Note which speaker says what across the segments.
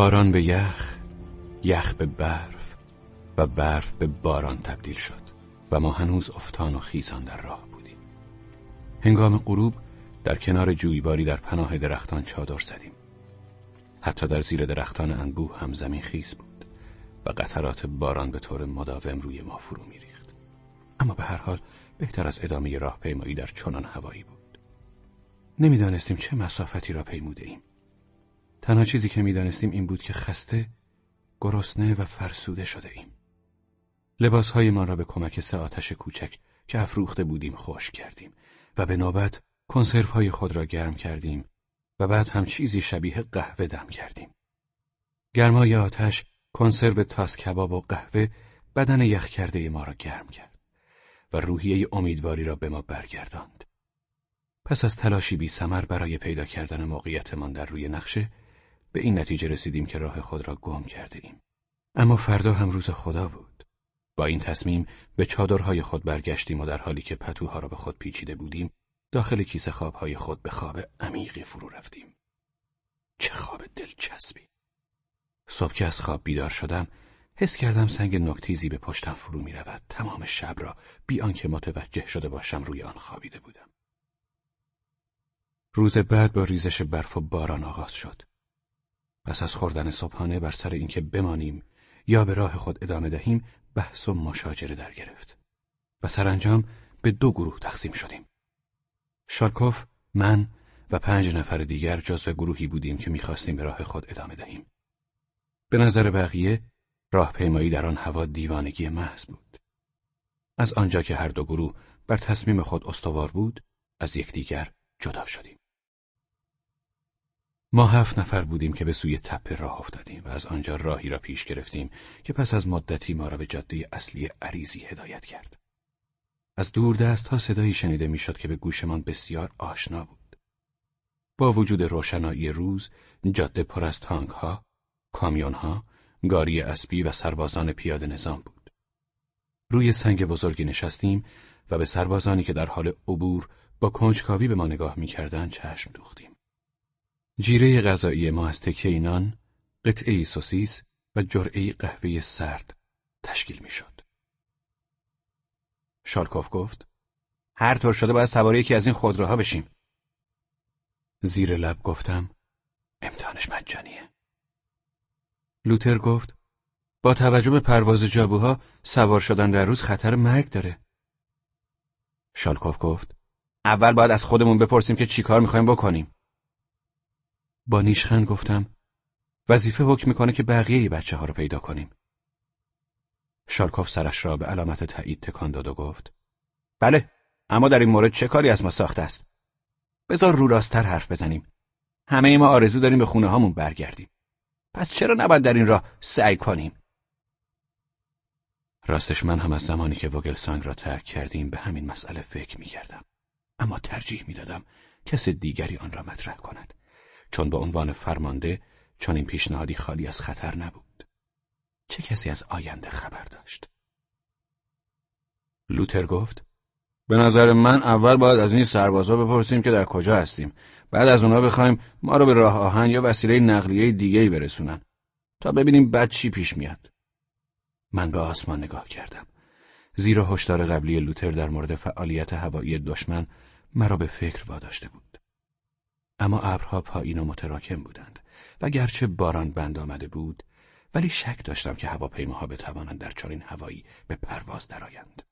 Speaker 1: باران به یخ یخ به برف و برف به باران تبدیل شد و ما هنوز افتان و خیزان در راه بودیم. هنگام غروب در کنار جویباری در پناه درختان چادر زدیم. حتی در زیر درختان انبوه هم زمین خیز بود و قطرات باران به طور مداوم روی ما فرو میریخت. اما به هر حال بهتر از ادامه راهپیمایی در چنان هوایی بود. نمی‌دانستیم چه مسافتی را پیموده ایم. تنها چیزی که می‌دانستیم این بود که خسته گرسنه و فرسوده شده ایم لباسهایمان را به کمک سه آتش کوچک که افروخته بودیم خوش کردیم و به نوبت کنسرف خود را گرم کردیم و بعد هم چیزی شبیه قهوه دم کردیم. گرمای آتش، کنسرو تاس کباب و قهوه بدن یخ کرده ما را گرم کرد و روحیه امیدواری را به ما برگرداند. پس از تلاشی بی برای پیدا کردن موقعیتمان در روی نقشه به این نتیجه رسیدیم که راه خود را گم کرده ایم. اما فردا هم روز خدا بود. با این تصمیم به چادرهای خود برگشتیم و در حالی که پتوها را به خود پیچیده بودیم داخل کیسه خوابهای خود به خواب عمیقی فرو رفتیم. چه خواب دلچسبی. صبح که از خواب بیدار شدم حس کردم سنگ نکتیزی به پشتم فرو می رود. تمام شب را بی آنکه متوجه شده باشم روی آن خوابیده بودم. روز بعد با ریزش برف و باران آغاز شد. پس از خوردن صبحانه بر سر اینکه بمانیم یا به راه خود ادامه دهیم بحث و مشاجره در گرفت و سرانجام به دو گروه تقسیم شدیم. شارکوف، من و پنج نفر دیگر جزو گروهی بودیم که می‌خواستیم به راه خود ادامه دهیم. به نظر بقیه راهپیمایی در آن هوا دیوانگی محض بود. از آنجا که هر دو گروه بر تصمیم خود استوار بود، از یکدیگر جدا شدیم. ما هفت نفر بودیم که به سوی تپه راه افتادیم و از آنجا راهی را پیش گرفتیم که پس از مدتی ما را به جاده اصلی عریزی هدایت کرد. از دور دست ها صدایی شنیده می‌شد که به گوشمان بسیار آشنا بود. با وجود روشنایی روز، جاده پر از تانک ها، کامیون ها، گاری اسبی و سربازان پیاده نظام بود. روی سنگ بزرگی نشستیم و به سربازانی که در حال عبور با کنجکاوی به ما نگاه می‌کردند چشم دوختیم. جیره غذایی ما از تکه اینان، قطعه سوسیس و جرعه قهوه سرد تشکیل می‌شد. شارکوف گفت هر طور شده باید سواری یکی از این خودروها بشیم. زیر لب گفتم امتحانش مجانیه. لوتر گفت با توجه به پرواز جابوها سوار شدن در روز خطر مرگ داره. شالکوف گفت اول باید از خودمون بپرسیم که چی کار می‌خوایم بکنیم. با نیشخند گفتم وظیفه حکم می‌کنه که بقیه بچه ها رو پیدا کنیم. شارکوف سرش را به علامت تایید تکان داد و گفت بله اما در این مورد چه کاری از ما ساخته است؟ بذار رو راستتر حرف بزنیم. همه ما آرزو داریم به خونه هامون برگردیم. پس چرا نباید در این راه سعی کنیم؟ راستش من هم از زمانی که وگلسانگ را ترک کردیم به همین مسئله فکر می کردم. اما ترجیح می دادم کس دیگری آن را مطرح کند. چون به عنوان فرمانده چون این پیشنهادی خالی از خطر نبود. چه کسی از آینده خبر داشت؟ لوتر گفت به نظر من اول باید از این سربازا بپرسیم که در کجا هستیم. بعد از اونا بخوایم ما رو به راه آهن یا وسیله نقلیه دیگه‌ای برسونن تا ببینیم بعد چی پیش میاد. من به آسمان نگاه کردم. زیرا هشدار قبلی لوتر در مورد فعالیت هوایی دشمن مرا به فکر واداشته بود. اما ابرها پایین و متراکم بودند و گرچه باران بند آمده بود ولی شک داشتم که هواپیماها بتوانند در چنین هوایی به پرواز درآیند.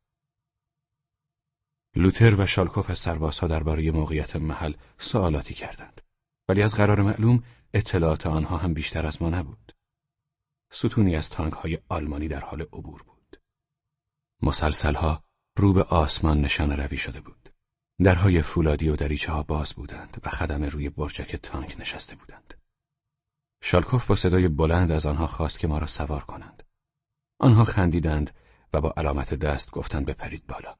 Speaker 1: لوتر و شالکوف از سربازها درباره موقعیت محل سوالاتی کردند ولی از قرار معلوم اطلاعات آنها هم بیشتر از ما نبود. ستونی از تانک های آلمانی در حال عبور بود. مسلسلها رو به آسمان نشان روی شده بود. درهای فولادی و دریچه ها باز بودند و خدم روی برجک تانک نشسته بودند. شالکوف با صدای بلند از آنها خواست که ما را سوار کنند. آنها خندیدند و با علامت دست گفتند بپرید بالا.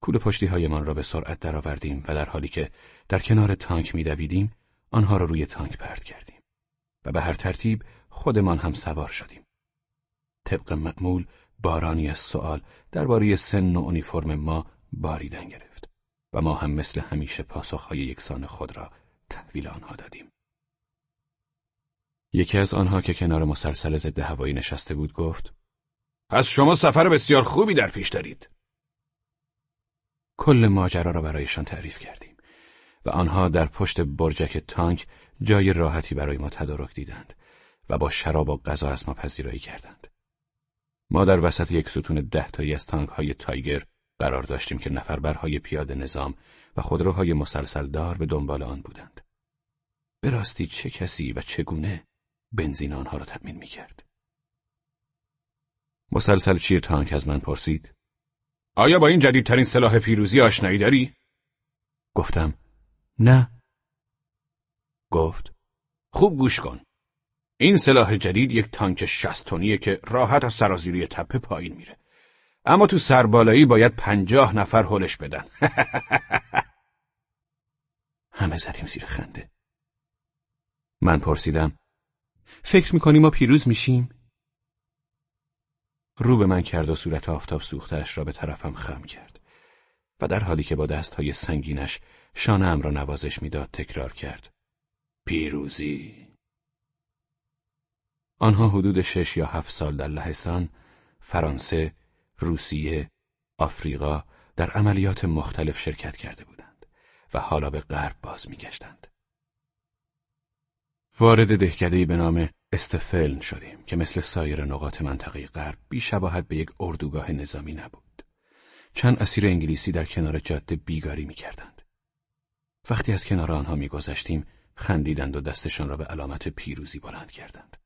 Speaker 1: کول پشتی هایمان را به سرعت درآوردیم و در حالی که در کنار تانک میدویدیم آنها را روی تانک پرت کردیم و به هر ترتیب خودمان هم سوار شدیم. طبق معمول بارانی از سوال درباره سن و اونیفرم ما باریدن گرفت و ما هم مثل همیشه پاسخهای یکسان خود را تحویل آنها دادیم. یکی از آنها که کنار مسلسل ضد هوایی نشسته بود گفت پس شما سفر بسیار خوبی در پیش دارید. کل ماجرا را برایشان تعریف کردیم و آنها در پشت برجک تانک جای راحتی برای ما تدارک دیدند و با شراب و غذا از ما پذیرایی کردند. ما در وسط یک ستون ده تایی از تانک های تایگر قرار داشتیم که نفربرهای پیاده نظام و خودروهای مسلسل دار به دنبال آن بودند. به راستی چه کسی و چگونه بنزین آنها را تأمین می کرد؟ مسلسل چیر تانک از من پرسید. آیا با این جدیدترین سلاح پیروزی آشنایی داری؟ گفتم نه. گفت خوب گوش کن. این سلاح جدید یک تانک شستونیه که راحت از سرازیری تپه پایین میره. اما تو سربالایی باید پنجاه نفر هلش بدن. همه زدیم زیر خنده. من پرسیدم فکر می‌کنی ما پیروز میشیم؟ رو به من کرد و صورت آفتاب سوختش را به طرفم خم کرد و در حالی که با دستهای سنگینش شانه را نوازش می‌داد تکرار کرد پیروزی آنها حدود شش یا هفت سال در لهستان، فرانسه، روسیه، آفریقا در عملیات مختلف شرکت کرده بودند و حالا به غرب باز میگشتند. وارد دهکدهی به نام استفلن شدیم که مثل سایر نقاط منطقه غرب بیشباهت به یک اردوگاه نظامی نبود. چند اسیر انگلیسی در کنار جاده بیگاری می‌کردند. وقتی از کنار آنها میگذشتیم خندیدند و دستشان را به علامت پیروزی بلند کردند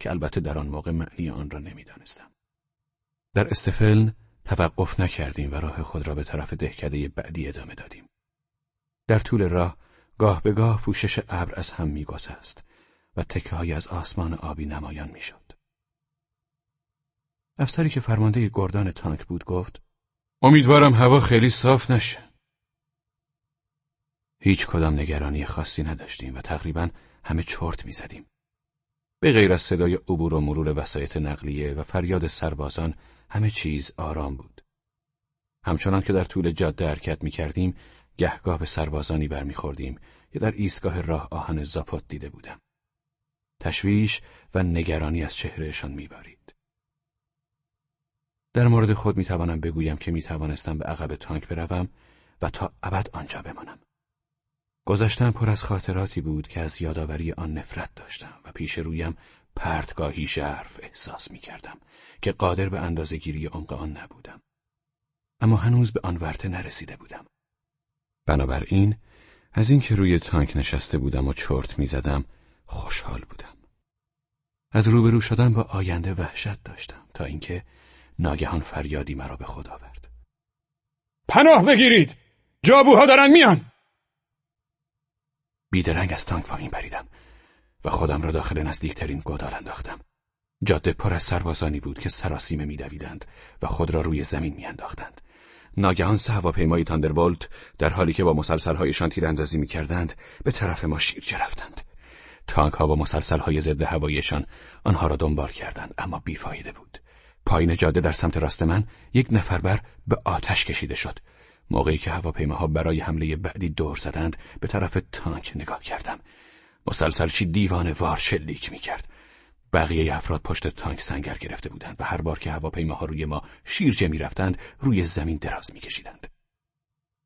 Speaker 1: که البته در آن موقع معنی آن را نمی‌دانستم. در استفلن توقف نکردیم و راه خود را به طرف دهکده بعدی ادامه دادیم. در طول راه گاه به گاه پوشش ابر از هم میگسست و تکه های از آسمان آبی نمایان می‌شد. افسری که فرمانده گردان تانک بود گفت امیدوارم هوا خیلی صاف نشه. هیچ کدام نگرانی خاصی نداشتیم و تقریبا همه چرت می‌زدیم. به غیر از صدای عبور و مرور وسایط نقلیه و فریاد سربازان همه چیز آرام بود. همچنان که در طول جاده حرکت می کردیم گهگاه به سربازانی برمیخوردیم که در ایستگاه راه آهن زاپوت دیده بودم. تشویش و نگرانی از چهرهشان میبارید. در مورد خود می‌توانم بگویم که می‌توانستم به عقب تانک بروم و تا ابد آنجا بمانم. گذشتن پر از خاطراتی بود که از یادآوری آن نفرت داشتم و پیش رویم پرتگاهی ژرف احساس می کردم که قادر به اندازه گیری عمق آن نبودم. اما هنوز به آن ورته نرسیده بودم. بنابراین از اینکه روی تانک نشسته بودم و چرت می‌زدم خوشحال بودم. از روبرو شدن با آینده وحشت داشتم تا اینکه ناگهان فریادی مرا به خود آورد. پناه بگیرید! جابوها دارن میان! بیدرنگ از تانک پایین پریدم و خودم را داخل نزدیکترین گودال انداختم. جاده پر از سربازانی بود که سراسیمه میدویدند و خود را روی زمین میانداختند. ناگهان سه هواپیمای تاندربولت در حالی که با مسلسلهایشان تیراندازی می‌کردند به طرف ما شیرجه رفتند. تانک ها با مسلسلهای ضد هواییشان آنها را دنبال کردند اما بیفایده بود. پایین جاده در سمت راست من یک نفر بر به آتش کشیده شد. موقعی که هواپیماها برای حمله بعدی دور زدند به طرف تانک نگاه کردم. مسلسلچی دیوان وار شلیک می‌کرد. بقیه افراد پشت تانک سنگر گرفته بودند و هر بار که هواپیماها روی ما شیرجه می‌رفتند روی زمین دراز میکشیدند.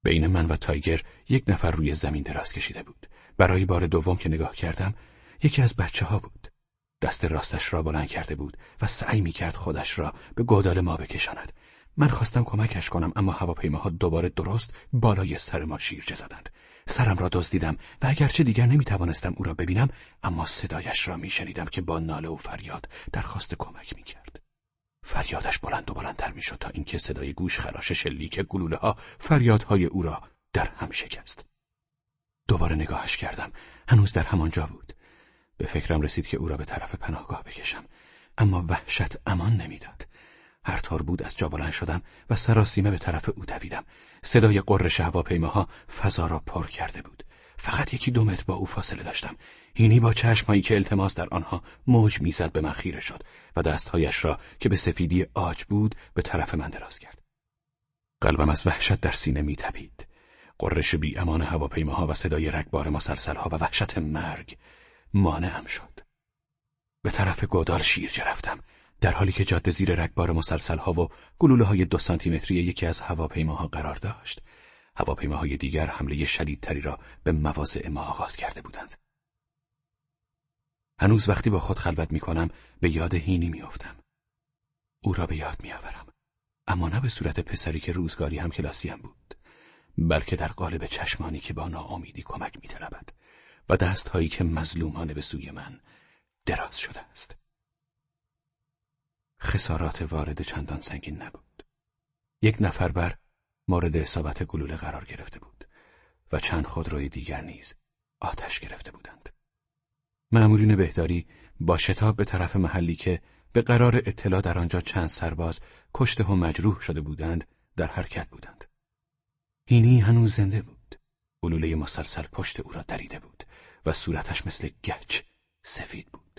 Speaker 1: بین من و تایگر یک نفر روی زمین دراز کشیده بود. برای بار دوم که نگاه کردم یکی از بچه ها بود. دست راستش را بلند کرده بود و سعی می‌کرد خودش را به گودال ما بکشاند. من خواستم کمکش کنم اما هواپیماها دوباره درست بالای سر ما شیرجه زدند. سرم را دزدیدم و اگرچه دیگر نمی‌توانستم او را ببینم اما صدایش را میشنیدم که با ناله و فریاد درخواست کمک می‌کرد. فریادش بلند و بلندتر می‌شد تا اینکه صدای گوش خراش شلیک گلوله ها فریادهای او را در هم شکست. دوباره نگاهش کردم. هنوز در همانجا بود. به فکرم رسید که او را به طرف پناهگاه بکشم. اما وحشت امان نمی‌داد. هر طور بود از جا بلند شدم و سراسیمه به طرف او دویدم. صدای قررش هواپیماها فضا را پر کرده بود. فقط یکی دو متر با او فاصله داشتم. هینی با چشمهایی که التماس در آنها موج می‌زد به من خیره شد و دستهایش را که به سفیدی آج بود به طرف من دراز کرد. قلبم از وحشت در سینه میتپید. قررش بی امان هواپیماها و صدای رگبار مسلسلها و وحشت مرگ مانعم شد. طرف گودال شیرجه رفتم در حالی که جاده زیر رگبار مسلسل ها و گلوله های دو سانتیمتری یکی از هواپیماها قرار داشت هواپیماهای دیگر حمله شدیدتری را به مواضع ما آغاز کرده بودند هنوز وقتی با خود خلوت می کنم به یاد هینی میافتم. او را به یاد میآورم. اما نه به صورت پسری که روزگاری هم کلاسیم بود بلکه در قالب چشمانی که با ناامیدی کمک میطلبد و دستهایی که مظلومانه به سوی من دراز شده است خسارات وارد چندان سنگین نبود یک نفر بر مورد اصابت گلوله قرار گرفته بود و چند خودروی دیگر نیز آتش گرفته بودند مأمورین بهداری با شتاب به طرف محلی که به قرار اطلاع در آنجا چند سرباز کشته و مجروح شده بودند در حرکت بودند. هینی هنوز زنده بود. گلوله مسلسل پشت او را دریده بود و صورتش مثل گچ سفید بود.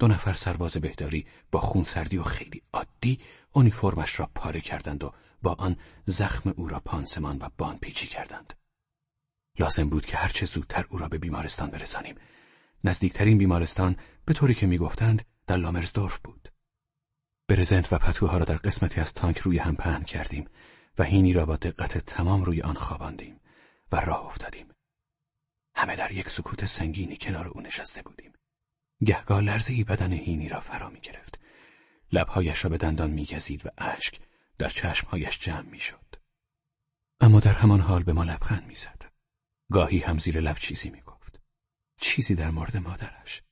Speaker 1: دو نفر سرباز بهداری با خونسردی و خیلی عادی اونیفرمش را پاره کردند و با آن زخم او را پانسمان و بان پیچی کردند. لازم بود که هرچه زودتر او را به بیمارستان برسانیم نزدیکترین بیمارستان به طوری که می‌گفتند در لامرزدورف بود. برزنت و پتوها را در قسمتی از تانک روی هم پهن کردیم و هینی را با دقت تمام روی آن خواباندیم و راه افتادیم. همه در یک سکوت سنگینی کنار او نشسته بودیم. گهگاه لرزی بدن هینی را فرا می گرفت. لبهایش را به دندان میگزید و اشک در چشمهایش جمع می‌شد. اما در همان حال به ما لبخند می‌زد. گاهی هم زیر لب چیزی می‌گفت. چیزی در مورد مادرش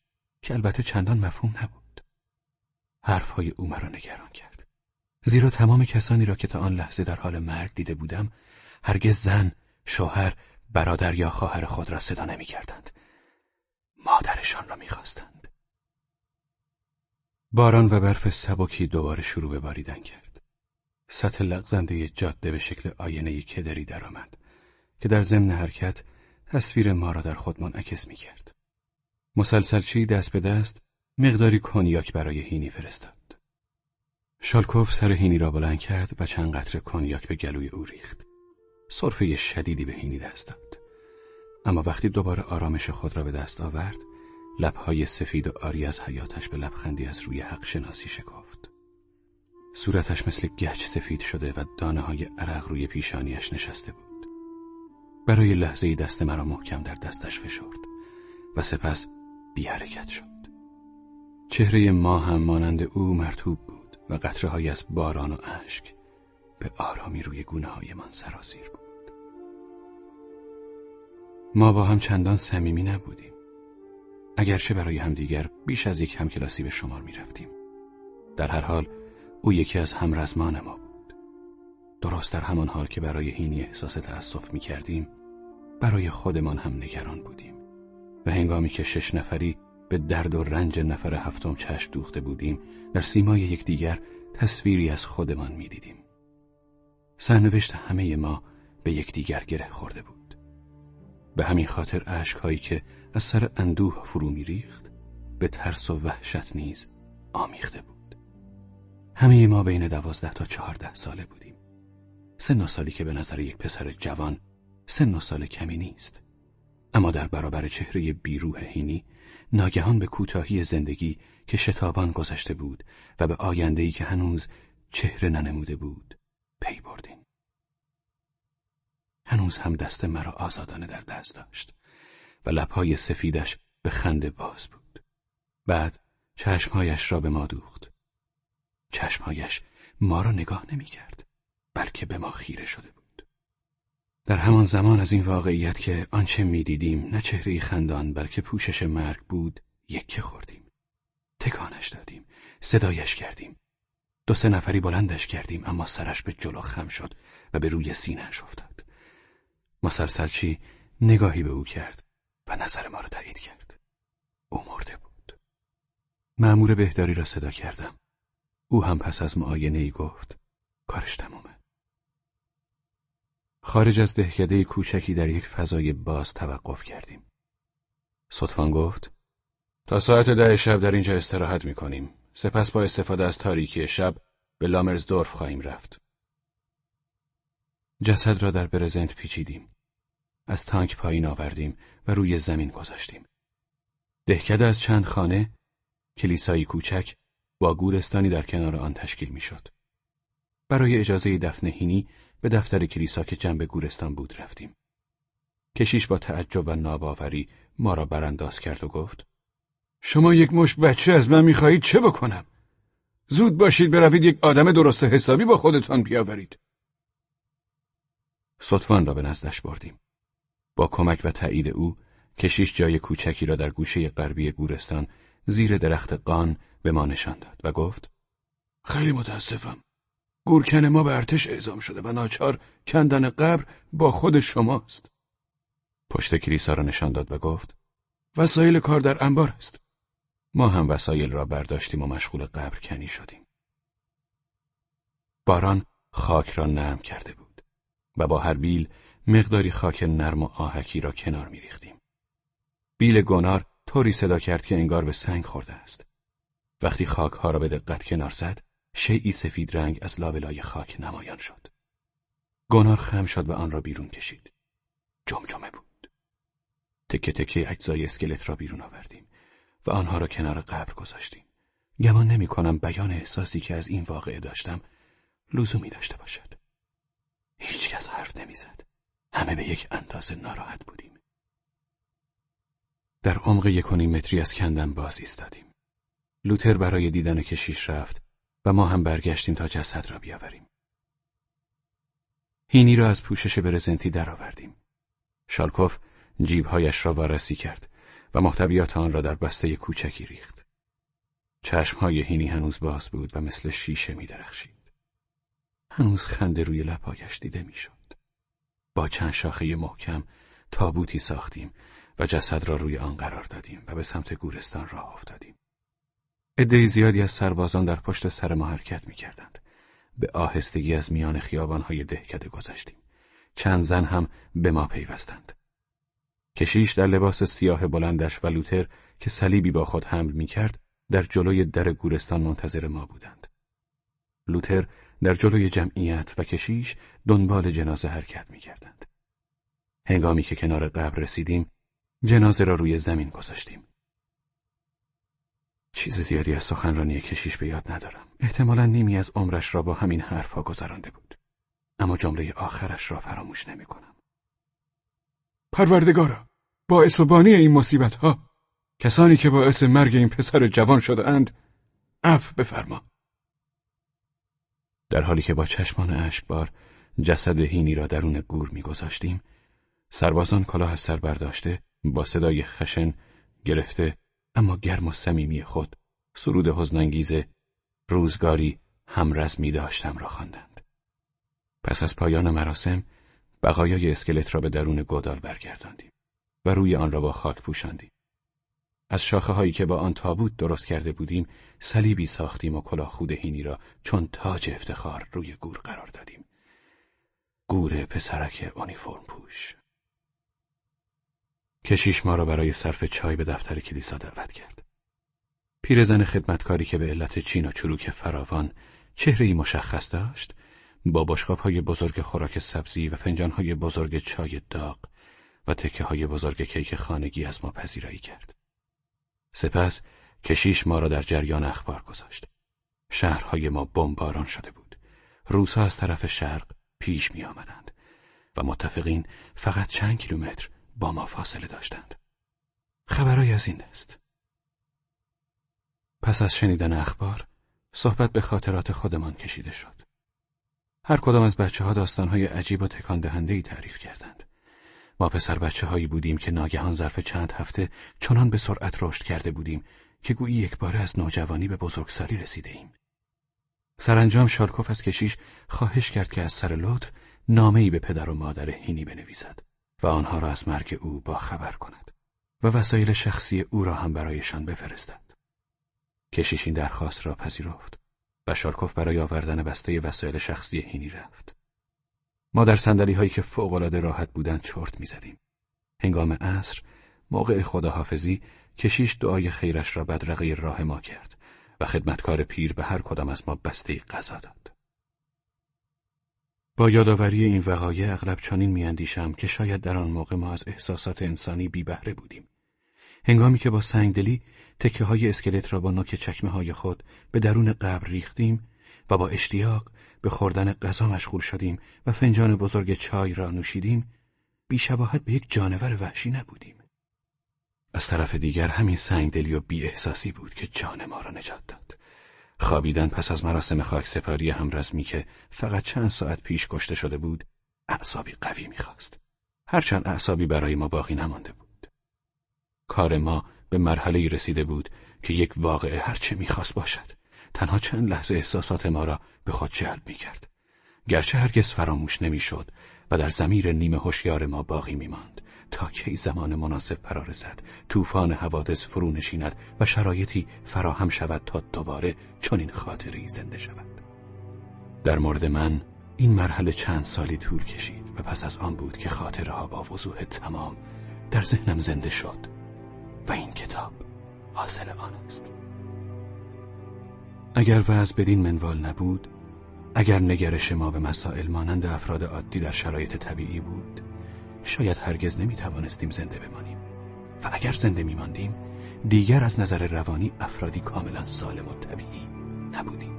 Speaker 1: که البته چندان مفهوم نبود حرفهای او مرا نگران کرد زیرا تمام کسانی را که تا آن لحظه در حال مرگ دیده بودم هرگز زن، شوهر، برادر یا خواهر خود را صدا نمی کردند. مادرشان را می‌خواستند. باران و برف سبکی دوباره شروع به باریدن کرد. سطح لغزنده جاده به شکل آینه کدری درآمد که در ضمن حرکت تصویر ما را در خود منعکس می کرد. مسلسلچی دست به دست مقداری کنیاک برای هینی فرستاد. شالکوف سر هینی را بلند کرد و چند قطره کنیاک به گلوی او ریخت. صرفه شدیدی به هینی دست داد. اما وقتی دوباره آرامش خود را به دست آورد، لبهای سفید و آری از حیاتش به لبخندی از روی حق شناسی شکافت. صورتش مثل گچ سفید شده و دانه های عرق روی پیشانیش نشسته بود. برای لحظه دست مرا محکم در دستش فشرد و سپس بی حرکت شد. چهره ما هم مانند او مرتوب بود و قطره از باران و اشک به آرامی روی گونه های من سرازیر بود. ما با هم چندان صمیمی نبودیم. اگرچه برای همدیگر بیش از یک همکلاسی به شمار می رفتیم. در هر حال او یکی از همرزمان ما بود. درست در همان حال که برای هینی احساس تأسف می کردیم برای خودمان هم نگران بودیم و هنگامی که شش نفری به درد و رنج نفر هفتم چشم دوخته بودیم در سیمای یکدیگر تصویری از خودمان می‌دیدیم. سرنوشت همه ما به یکدیگر گره خورده بود. به همین خاطر عشقهایی که از سر اندوه فرو میریخت به ترس و وحشت نیز آمیخته بود. همه ما بین دوازده تا چهارده ساله بودیم. سن سالی که به نظر یک پسر جوان سن و سال کمی نیست اما در برابر چهره بیروح هینی ناگهان به کوتاهی زندگی که شتابان گذشته بود و به آیندهی که هنوز چهره ننموده بود پی بردیم هنوز هم دست مرا آزادانه در دست داشت و لبهای سفیدش به خنده باز بود. بعد چشمهایش را به ما دوخت. چشمهایش ما را نگاه نمی کرد بلکه به ما خیره شده بود. در همان زمان از این واقعیت که آنچه می‌دیدیم نه چهره خندان بلکه پوشش مرگ بود یکه خوردیم. تکانش دادیم صدایش کردیم. دو سه نفری بلندش کردیم اما سرش به جلو خم شد و به روی سینهش افتاد. مسلسلچی نگاهی به او کرد و نظر ما را تایید کرد او مرده بود معمور بهداری را صدا کردم او هم پس از معاینه ای گفت کارش تمومه خارج از دهکده کوچکی در یک فضای باز توقف کردیم. سطفان گفت تا ساعت ده شب در اینجا استراحت می کنیم. سپس با استفاده از تاریکی شب به لامرزدورف خواهیم رفت. جسد را در برزنت پیچیدیم. از تانک پایین آوردیم و روی زمین گذاشتیم. دهکده از چند خانه کلیسایی کوچک با گورستانی در کنار آن تشکیل می‌شد. برای اجازه دفن هینی به دفتر کلیسا که جنب گورستان بود رفتیم. کشیش با تعجب و ناباوری ما را برانداز کرد و گفت شما یک مش بچه از من می‌خواهید چه بکنم؟ زود باشید بروید یک آدم درست حسابی با خودتان بیاورید. سطفان را به نزدش بردیم. با کمک و تایید او کشیش جای کوچکی را در گوشه غربی گورستان زیر درخت قان به ما نشان داد و گفت خیلی متاسفم. گورکن ما به ارتش اعزام شده و ناچار کندن قبر با خود شماست. پشت کلیسا را نشان داد و گفت وسایل کار در انبار است. ما هم وسایل را برداشتیم و مشغول قبر کنی شدیم. باران خاک را نرم کرده بود و با هر بیل مقداری خاک نرم و آهکی را کنار میریختیم. بیل گنار طوری صدا کرد که انگار به سنگ خورده است. وقتی خاک ها را به دقت کنار زد، شیعی سفید رنگ از لابلای خاک نمایان شد. گنار خم شد و آن را بیرون کشید. جمجمه بود. تکه تکه اجزای اسکلت را بیرون آوردیم و آنها را کنار قبر گذاشتیم. گمان نمی کنم بیان احساسی که از این واقعه داشتم لزومی داشته باشد. هیچ کس حرف نمی‌زد. همه به یک اندازه ناراحت بودیم. در عمق یک متری از کندن باز ایستادیم. لوتر برای دیدن کشیش رفت و ما هم برگشتیم تا جسد را بیاوریم. هینی را از پوشش برزنتی درآوردیم. شالکوف جیبهایش را وارسی کرد و محتویات آن را در بسته کوچکی ریخت. چشمهای هینی هنوز باز بود و مثل شیشه می درخشید. هنوز خنده روی لبهایش دیده می‌شد. با چند شاخه محکم تابوتی ساختیم و جسد را روی آن قرار دادیم و به سمت گورستان راه افتادیم. عده زیادی از سربازان در پشت سر ما حرکت می کردند. به آهستگی از میان خیابانهای دهکده گذشتیم. چند زن هم به ما پیوستند. کشیش در لباس سیاه بلندش و لوتر که صلیبی با خود حمل می کرد در جلوی در گورستان منتظر ما بودند. لوتر در جلوی جمعیت و کشیش دنبال جنازه حرکت می کردند. هنگامی که کنار قبر رسیدیم جنازه را روی زمین گذاشتیم. چیز زیادی از سخنرانی کشیش به یاد ندارم. احتمالا نیمی از عمرش را با همین حرفها گذرانده بود. اما جمله آخرش را فراموش نمی کنم. پروردگارا، باعث و این مصیبت ها، کسانی که باعث مرگ این پسر جوان شده اند، عفو بفرما. در حالی که با چشمان اشکبار جسد هینی را درون گور میگذاشتیم، سربازان کلاه از سر برداشته با صدای خشن گرفته اما گرم و صمیمی خود سرود حزنانگیز روزگاری همرزمی داشتم را خواندند. پس از پایان مراسم بقایای اسکلت را به درون گودال برگرداندیم و روی آن را با خاک پوشاندیم. از شاخه هایی که با آن تابوت درست کرده بودیم صلیبی ساختیم و کلاه خودهینی را چون تاج افتخار روی گور قرار دادیم. گور پسرک اونیفرم پوش. کشیش ما را برای صرف چای به دفتر کلیسا دعوت کرد. پیرزن خدمتکاری که به علت چین و چروک فراوان چهرهی مشخص داشت، با بشقاب های بزرگ خوراک سبزی و فنجان های بزرگ چای داغ و تکه های بزرگ کیک خانگی از ما پذیرایی کرد. سپس کشیش ما را در جریان اخبار گذاشت. شهرهای ما بمباران شده بود. روسا از طرف شرق پیش می آمدند و متفقین فقط چند کیلومتر با ما فاصله داشتند. خبرای از این است. پس از شنیدن اخبار صحبت به خاطرات خودمان کشیده شد. هر کدام از بچه ها داستانهای عجیب و تکان دهنده ای تعریف کردند. ما پسر بچه هایی بودیم که ناگهان ظرف چند هفته چنان به سرعت رشد کرده بودیم که گویی یک باره از نوجوانی به بزرگسالی رسیده ایم. سرانجام شارکوف از کشیش خواهش کرد که از سر لطف نامه‌ای به پدر و مادر هینی بنویسد و آنها را از مرگ او با خبر کند و وسایل شخصی او را هم برایشان بفرستد. کشیش این درخواست را پذیرفت و شارکوف برای آوردن بسته وسایل شخصی هینی رفت. ما در سندلی هایی که فوقالعاده راحت بودند چرت می‌زدیم. هنگام عصر موقع خداحافظی کشیش دعای خیرش را بدرقه راه ما کرد و خدمتکار پیر به هر کدام از ما بسته غذا داد. با یادآوری این وقایع اغلب چنین میاندیشم که شاید در آن موقع ما از احساسات انسانی بی بهره بودیم. هنگامی که با سنگدلی تکه های اسکلت را با نوک چکمه های خود به درون قبر ریختیم و با اشتیاق به خوردن غذا مشغول شدیم و فنجان بزرگ چای را نوشیدیم بیشباهت به یک جانور وحشی نبودیم. از طرف دیگر همین سنگدلی و بی احساسی بود که جان ما را نجات داد. خوابیدن پس از مراسم خاک سپاری همرزمی که فقط چند ساعت پیش کشته شده بود اعصابی قوی می‌خواست. هرچند اعصابی برای ما باقی نمانده بود. کار ما به مرحله رسیده بود که یک واقعه هرچه می‌خواست باشد. تنها چند لحظه احساسات ما را به خود جلب می‌کرد. گرچه هرگز فراموش نمی‌شد و در زمیر نیمه هوشیار ما باقی میماند. تا کی زمان مناسب فرا رسد طوفان حوادث فرو نشیند و شرایطی فراهم شود تا دوباره چنین خاطری زنده شود. در مورد من این مرحله چند سالی طول کشید و پس از آن بود که خاطرها با وضوح تمام در ذهنم زنده شد و این کتاب حاصل آن است. اگر وضع بدین منوال نبود اگر نگرش ما به مسائل مانند افراد عادی در شرایط طبیعی بود شاید هرگز نمی توانستیم زنده بمانیم. و اگر زنده میماندیم دیگر از نظر روانی افرادی کاملا سالم و طبیعی نبودیم.